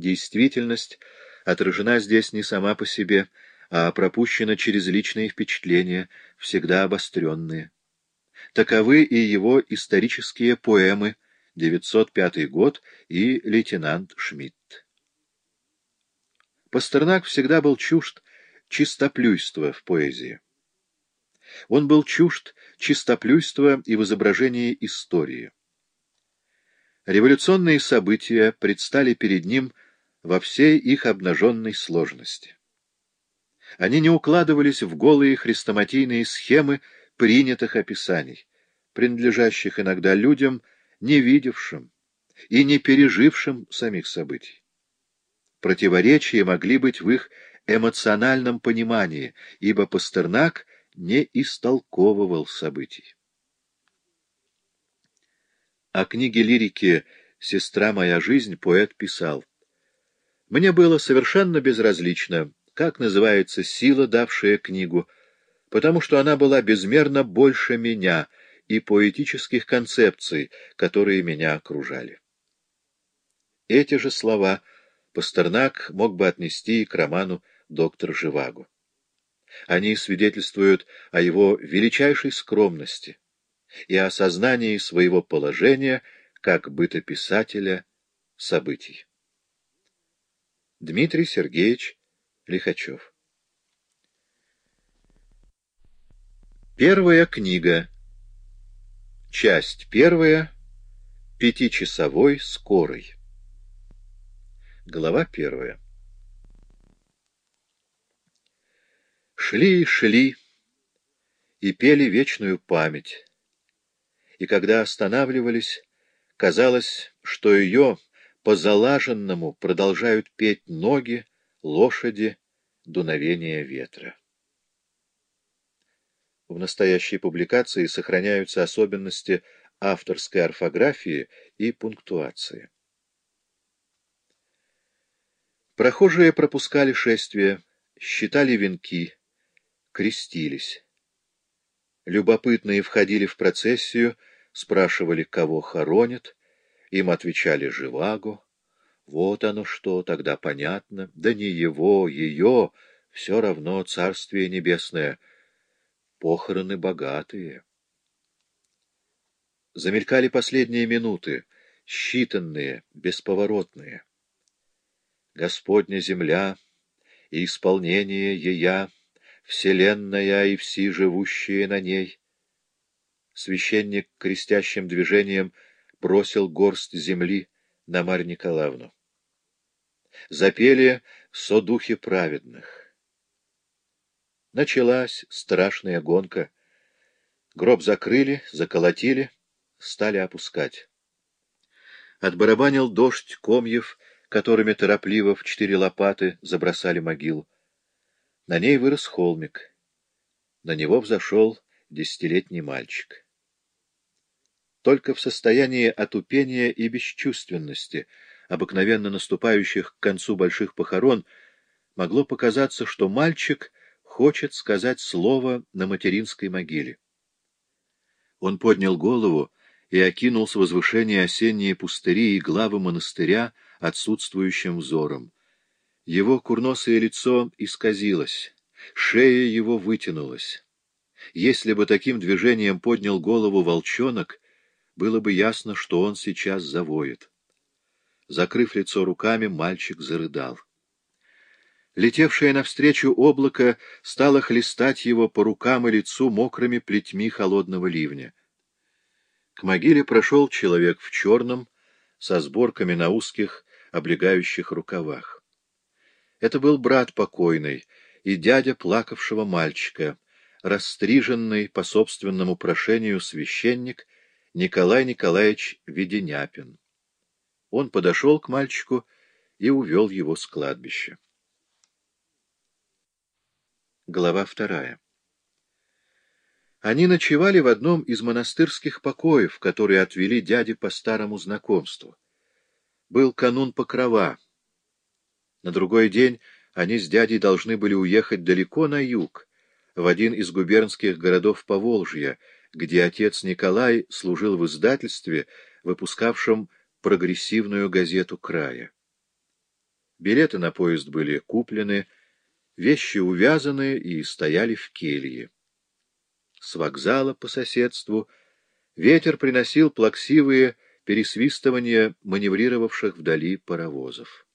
Действительность отражена здесь не сама по себе, а пропущена через личные впечатления, всегда обостренные. Таковы и его исторические поэмы «905 год» и «Лейтенант Шмидт». Пастернак всегда был чужд чистоплюйства в поэзии. Он был чужд чистоплюйства и в изображении истории. Революционные события предстали перед ним во всей их обнаженной сложности. Они не укладывались в голые хрестоматийные схемы принятых описаний, принадлежащих иногда людям, не видевшим и не пережившим самих событий. Противоречия могли быть в их эмоциональном понимании, ибо Пастернак не истолковывал событий. О книге лирики «Сестра моя жизнь» поэт писал «Мне было совершенно безразлично, как называется сила, давшая книгу, потому что она была безмерно больше меня и поэтических концепций, которые меня окружали». Эти же слова Пастернак мог бы отнести и к роману «Доктор Живаго». Они свидетельствуют о его величайшей скромности и осознании своего положения как бытописателя событий. Дмитрий Сергеевич Лихачев Первая книга. Часть первая. Пятичасовой скорой. Глава первая. Шли и шли, и пели вечную память. И когда останавливались, казалось, что ее по залаженному продолжают петь ноги, лошади, дуновение ветра. В настоящей публикации сохраняются особенности авторской орфографии и пунктуации. Прохожие пропускали шествие, считали венки, крестились. Любопытные входили в процессию, спрашивали, кого хоронят, им отвечали «Живаго». Вот оно что, тогда понятно. Да не его, ее, все равно Царствие Небесное. Похороны богатые. Замелькали последние минуты, считанные, бесповоротные. Господня земля и исполнение ея — вселенная и все живущие на ней. Священник крестящим движением бросил горсть земли на Марь Николаевну. Запели «Со духи праведных». Началась страшная гонка. Гроб закрыли, заколотили, стали опускать. Отбарабанил дождь комьев, которыми торопливо в четыре лопаты забросали могилу. На ней вырос холмик. На него взошел десятилетний мальчик. Только в состоянии отупения и бесчувственности, обыкновенно наступающих к концу больших похорон, могло показаться, что мальчик хочет сказать слово на материнской могиле. Он поднял голову и окинул с возвышения осенние пустыри и главы монастыря отсутствующим взором. Его курносое лицо исказилось, шея его вытянулась. Если бы таким движением поднял голову волчонок, было бы ясно, что он сейчас завоет. Закрыв лицо руками, мальчик зарыдал. Летевшее навстречу облако стало хлестать его по рукам и лицу мокрыми плетьми холодного ливня. К могиле прошел человек в черном, со сборками на узких, облегающих рукавах. Это был брат покойный и дядя плакавшего мальчика, расстриженный по собственному прошению священник Николай Николаевич Веденяпин. Он подошел к мальчику и увел его с кладбища. Глава вторая. Они ночевали в одном из монастырских покоев, которые отвели дяде по старому знакомству. Был канун Покрова — на другой день они с дядей должны были уехать далеко на юг, в один из губернских городов Поволжья, где отец Николай служил в издательстве, выпускавшем прогрессивную газету края. Билеты на поезд были куплены, вещи увязаны и стояли в келье. С вокзала по соседству ветер приносил плаксивые пересвистывания маневрировавших вдали паровозов.